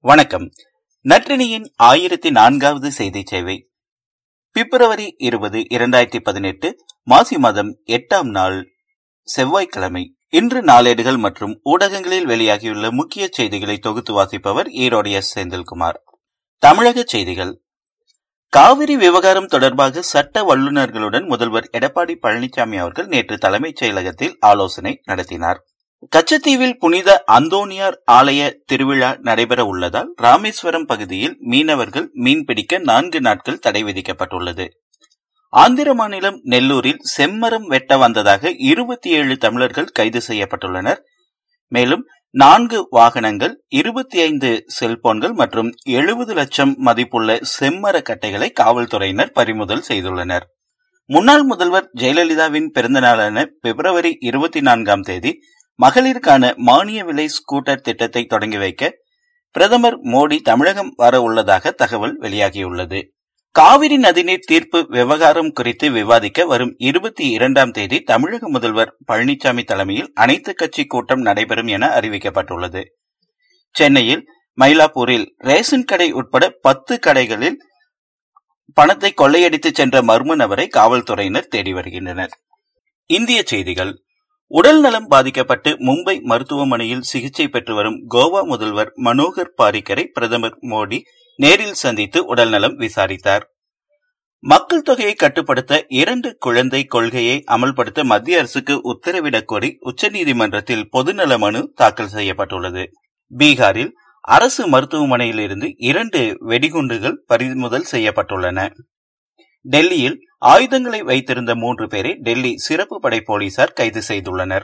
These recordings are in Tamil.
வணக்கம். நற்றினியின் ஆயிரத்தி நான்காவது செய்தி சேவை. பிப்ரவரி இருபது இரண்டாயிரத்தி பதினெட்டு மாசி மாதம் எட்டாம் நாள் செவ்வாய்க்கிழமை. இன்று நாளேடுகள் மற்றும் ஊடகங்களில் வெளியாகியுள்ள முக்கிய செய்திகளை தொகுத்து வாசிப்பவர் ஈரோடு எஸ். செந்தில்குமார். தமிழக செய்திகள். காவிரி விவகாரம் தொடர்பாக சட்ட வல்லுநர்களுடன் முதல்வர் எடப்பாடி பழனிசாமி அவர்கள் நேற்று தலைமைச் செயலகத்தில் ஆலோசனை நடத்தினார். கச்சத்தீவில் புனித அந்தோனியார் ஆலய திருவிழா நடைபெற உள்ளதால் ராமேஸ்வரம் பகுதியில் மீனவர்கள் மீன்பிடிக்க நான்கு நாட்கள் தடை விதிக்கப்பட்டுள்ளது. ஆந்திர மாநிலம் நெல்லூரில் செம்மரம் வெட்ட வந்ததாக இருபத்தி ஏழு தமிழர்கள் கைது செய்யப்பட்டுள்ளனர். மேலும் நான்கு வாகனங்கள் இருபத்தி ஐந்து செல்போன்கள் மற்றும் எழுபது லட்சம் மதிப்புள்ள செம்மர கட்டைகளை காவல்துறையினர் பறிமுதல் செய்துள்ளனர். முன்னாள் முதல்வர் ஜெயலலிதாவின் பிறந்த நாளான பிப்ரவரி இருபத்தி நான்காம் தேதி மகளிருக்கான மானிய விலை ஸ்கூட்டர் திட்டத்தை தொடங்கி வைக்க பிரதமர் மோடி தமிழகம் வர உள்ளதாக தகவல் வெளியாகியுள்ளது. காவிரி நதிநீர் தீர்ப்பு விவகாரம் குறித்து விவாதிக்க வரும் இருபத்தி இரண்டாம் தேதி தமிழக முதல்வர் பழனிசாமி தலைமையில் அனைத்து கட்சி கூட்டம் நடைபெறும் என அறிவிக்கப்பட்டுள்ளது. சென்னையில் மயிலாப்பூரில் ரேஷன் கடை உட்பட பத்து கடைகளில் பணத்தை கொள்ளையடித்து சென்ற மர்ம நபரை காவல்துறையினர் தேடி வருகின்றனர். இந்திய செய்திகள். உடல் நலம் பாதிக்கப்பட்டு மும்பை மருத்துவமனையில் சிகிச்சை பெற்று வரும் கோவா முதல்வர் மனோகர் பாரிக்கரை பிரதமர் மோடி நேரில் சந்தித்து உடல்நலம் விசாரித்தார். மக்கள் தொகையை கட்டுப்படுத்த இரண்டு குழந்தை கொள்கையை அமல்படுத்த மத்திய அரசுக்கு உத்தரவிடக் கோரி உச்சநீதிமன்றத்தில் பொதுநல மனு தாக்கல் செய்யப்பட்டுள்ளது. பீகாரில் அரசு மருத்துவமனையிலிருந்து இரண்டு வெடிகுண்டுகள் பறிமுதல் செய்யப்பட்டுள்ளன. டெல்லியில் ஆயுதங்களை வைத்திருந்த மூன்று பேரை டெல்லி சிறப்பு படை போலீசார் கைது செய்துள்ளனர்.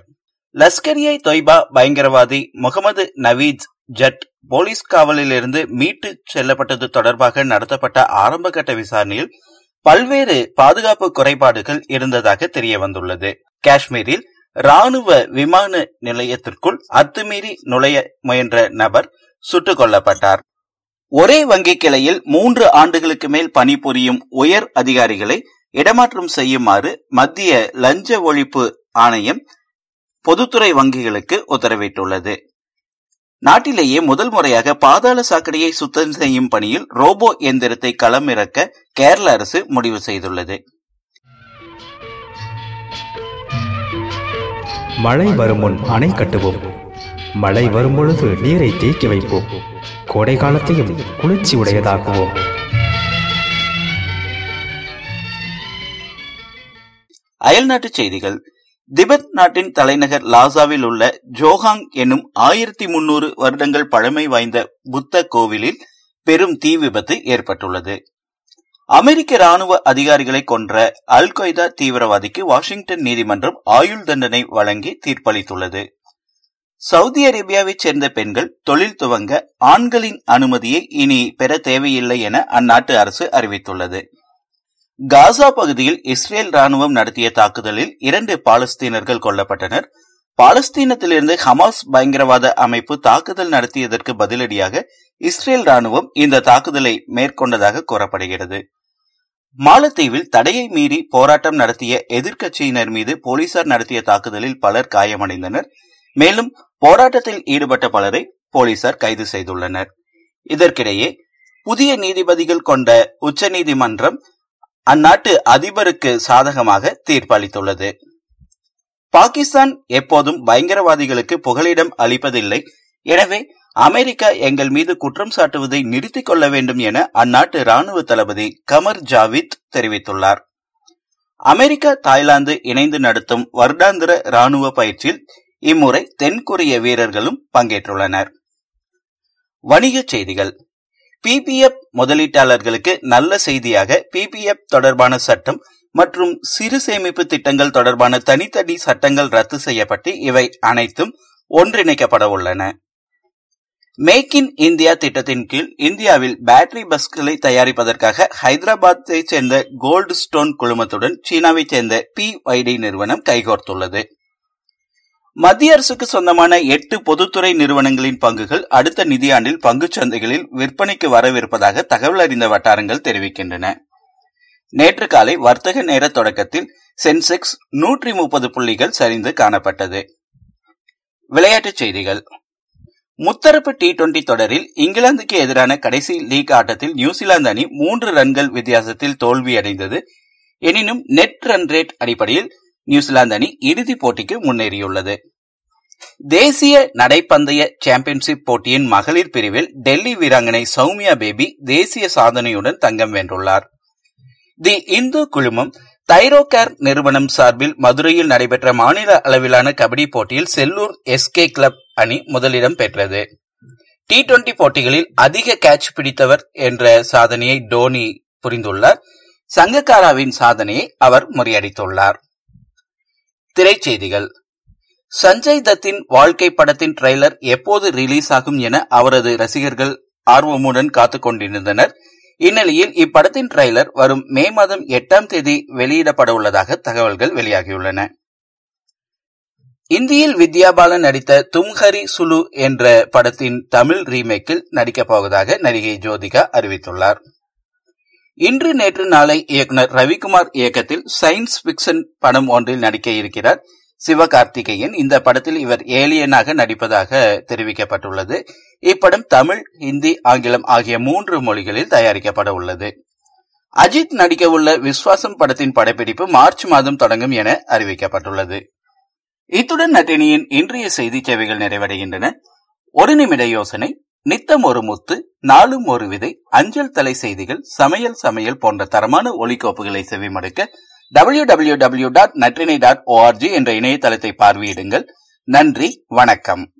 லஷ்கர் தொய்பா பயங்கரவாதி முகமது நவீத் ஜட் போலீஸ் காவலில் இருந்து மீட்டு செல்லப்பட்டது தொடர்பாக நடத்தப்பட்ட ஆரம்பகட்ட விசாரணையில் பல்வேறு பாதுகாப்பு குறைபாடுகள் இருந்ததாக தெரிய வந்துள்ளது காஷ்மீரில் ராணுவ விமான நிலையத்திற்குள் அத்துமீறி நுழைய முயன்ற நபர் சுட்டுக் கொல்லப்பட்டார் ஒரே வங்கி கிளையில் மூன்று ஆண்டுகளுக்கு மேல் பணிபுரியும் உயர் அதிகாரிகளை இடமாற்றம் செய்யுமாறு மத்திய லஞ்ச ஒழிப்பு ஆணையம் பொதுத்துறை வங்கிகளுக்கு உத்தரவிட்டுள்ளது. நாட்டிலேயே முதல் முறையாக பாதாள சாக்கடையை சுத்தம் செய்யும் பணியில் ரோபோ எந்திரத்தை களமிறக்க கேரள அரசு முடிவு செய்துள்ளது. மழை வரும் முன் அணை கட்டுவோம். மழை வரும் பொழுது நீரை தேக்கி வைப்போம். கோடை காலத்தையும் குளிர்ச்சி உடையதாக்குவோம் அயல்நாட்டு செய்திகள். திபெத் நாட்டின் தலைநகர் லாசாவில் உள்ள ஜோஹாங் எனும் ஆயிரத்தி முன்னூறு வருடங்கள் பழமை வாய்ந்த புத்த கோவிலில் பெரும் தீ விபத்து ஏற்பட்டுள்ளது. அமெரிக்க ராணுவ அதிகாரிகளை கொன்ற அல் கொய்தா தீவிரவாதிக்கு வாஷிங்டன் நீதிமன்றம் ஆயுள் தண்டனை வழங்கி தீர்ப்பளித்துள்ளது. சவுதி அரேபியாவைச் சேர்ந்த பெண்கள் தொழில் துவங்க ஆண்களின் அனுமதியை இனி பெற தேவையில்லை என அந்நாட்டு அரசு அறிவித்துள்ளது. காசா பகுதியில் இஸ்ரேல் ராணுவம் நடத்திய தாக்குதலில் இரண்டு பாலஸ்தீனர்கள் கொல்லப்பட்டனர். பாலஸ்தீனத்திலிருந்து ஹமாஸ் பயங்கரவாத அமைப்பு தாக்குதல் நடத்தியதற்கு பதிலடியாக இஸ்ரேல் ராணுவம் இந்த தாக்குதலை மேற்கொண்டதாக கூறப்படுகிறது. மாலத்தீவில் தடையை மீறி போராட்டம் நடத்திய எதிர்க்கட்சியினர் மீது போலீசார் நடத்திய தாக்குதலில் பலர் காயமடைந்தனர். மேலும் போராட்டத்தில் ஈடுபட்ட பலரை போலீசார் கைது செய்துள்ளனர். இதற்கிடையே புதிய நீதிபதிகள் கொண்ட உச்சநீதிமன்றம் அந்நாட்டு அதிபருக்கு சாதகமாக தீர்ப்பளித்துள்ளது. பாகிஸ்தான் எப்போதும் பயங்கரவாதிகளுக்கு புகலிடம் அளிப்பதில்லை. எனவே அமெரிக்கா எங்கள் மீது குற்றம் சாட்டுவதை நிறுத்திக் கொள்ள வேண்டும் என அந்நாட்டு ராணுவ தளபதி கமர் ஜாவித் தெரிவித்துள்ளார். அமெரிக்கா தாய்லாந்து இணைந்து நடத்தும் வருடாந்திர ராணுவ பயிற்சியில் இம்முறை தென்கொரிய வீரர்களும் பங்கேற்றுள்ளனர். வணிகச் செய்திகள். பிபிஎஃப் முதலீட்டாளர்களுக்கு நல்ல செய்தியாக பிபிஎஃப் தொடர்பான சட்டம் மற்றும் சிறு சேமிப்பு திட்டங்கள் தொடர்பான தனித்தனி சட்டங்கள் ரத்து செய்யப்பட்டு இவை அனைத்தும் ஒன்றிணைக்கப்பட உள்ளன. மேக் இன் இந்தியா திட்டத்தின் கீழ் இந்தியாவில் பேட்டரி பஸ்களை தயாரிப்பதற்காக ஹைதராபாத்தை சேர்ந்த கோல்டு ஸ்டோன் குழுமத்துடன் சீனாவைச் சேர்ந்த பி நிறுவனம் கைகோர்த்துள்ளது. மத்திய அரசுக்கு சொந்தமான எட்டு பொதுத்துறை நிறுவனங்களின் பங்குகள் அடுத்த நிதியாண்டில் பங்குச் சந்தைகளில் விற்பனைக்கு வரவிருப்பதாக தகவல் அறிந்த வட்டாரங்கள் தெரிவிக்கின்றன. நேற்று காலை வர்த்தக நேர தொடக்கத்தில் சென்செக்ஸ் நூற்றி முப்பது புள்ளிகள் சரிந்து காணப்பட்டது. விளையாட்டுச் செய்திகள். முத்தரப்பு டி டுவெண்டி தொடரில் இங்கிலாந்துக்கு எதிரான கடைசி லீக் ஆட்டத்தில் நியூசிலாந்து அணி மூன்று ரன்கள் வித்தியாசத்தில் தோல்வியடைந்தது. எனினும் நெட் ரன் ரேட் அடிப்படையில் நியூசிலாந்து அணி இறுதிப் போட்டிக்கு முன்னேறியுள்ளது. தேசிய நடைப்பந்தய சாம்பியன்ஷிப் போட்டியின் மகளிர் பிரிவில் டெல்லி வீராங்கனை சௌமியா பேபி தேசிய சாதனையுடன் தங்கம் வென்றுள்ளார். தி இந்து குழுமம் தைரோகேர் நிறுவனம் சார்பில் மதுரையில் நடைபெற்ற மாநில அளவிலான கபடி போட்டியில் செல்லூர் எஸ்கே கிளப் அணி முதலிடம் பெற்றது. டி டுவெண்டி போட்டிகளில் அதிக கேட்ச் பிடித்தவர் என்ற சாதனையை டோனி புரிந்துள்ளார். சங்கக்காராவின் சாதனையை அவர் முறியடித்துள்ளார். திரைச்செய்திகள். சஞ்சய் தத்தின் வாழ்க்கை படத்தின் ட்ரெய்லர் எப்போது ரிலீஸ் ஆகும் என அவரது ரசிகர்கள் ஆர்வமுடன் காத்துக் கொண்டிருந்தனர். இந்நிலையில் இப்படத்தின் ட்ரெய்லர் வரும் மே மாதம் எட்டாம் தேதி வெளியிடப்பட உள்ளதாக தகவல்கள் வெளியாகியுள்ளன. இந்தியில் வித்யாபாலன் நடித்த தும்ஹரி சுலு என்ற படத்தின் தமிழ் ரீமேக்கில் நடிக்கப் போவதாக நடிகை ஜோதிகா அறிவித்துள்ளார். இன்று நேற்று நாளை இயக்குநர் ரவிக்குமார் இயக்கத்தில் சயின்ஸ் பிக்சன் படம் ஒன்றில் நடிக்க இருக்கிறார் சிவகார்த்திகேயன். இந்த படத்தில் இவர் ஏலியனாக நடிப்பதாக தெரிவிக்கப்பட்டுள்ளது. இப்படம் தமிழ் ஹிந்தி ஆங்கிலம் ஆகிய மூன்று மொழிகளில் தயாரிக்கப்பட உள்ளது. அஜித் நடிக்க உள்ள விஸ்வாசம் படத்தின் படப்பிடிப்பு மார்ச் மாதம் தொடங்கும் என அறிவிக்கப்பட்டுள்ளது. இத்துடன் நட்டினியின் இன்றைய செய்தி சேவைகள் நிறைவடைகின்றன. ஒரு நிமிட யோசனை நித்தம் ஒரு முத்து நாளும் ஒரு விதை அஞ்சல் தலை செய்திகள் சமையல் சமையல் போன்ற தரமான ஒலிக்கோப்புகளை செவிமடுக்க W W W dot Natrinai dot O R G என்ற இணையதளத்தை பார்வையிடுங்கள். நன்றி வணக்கம்.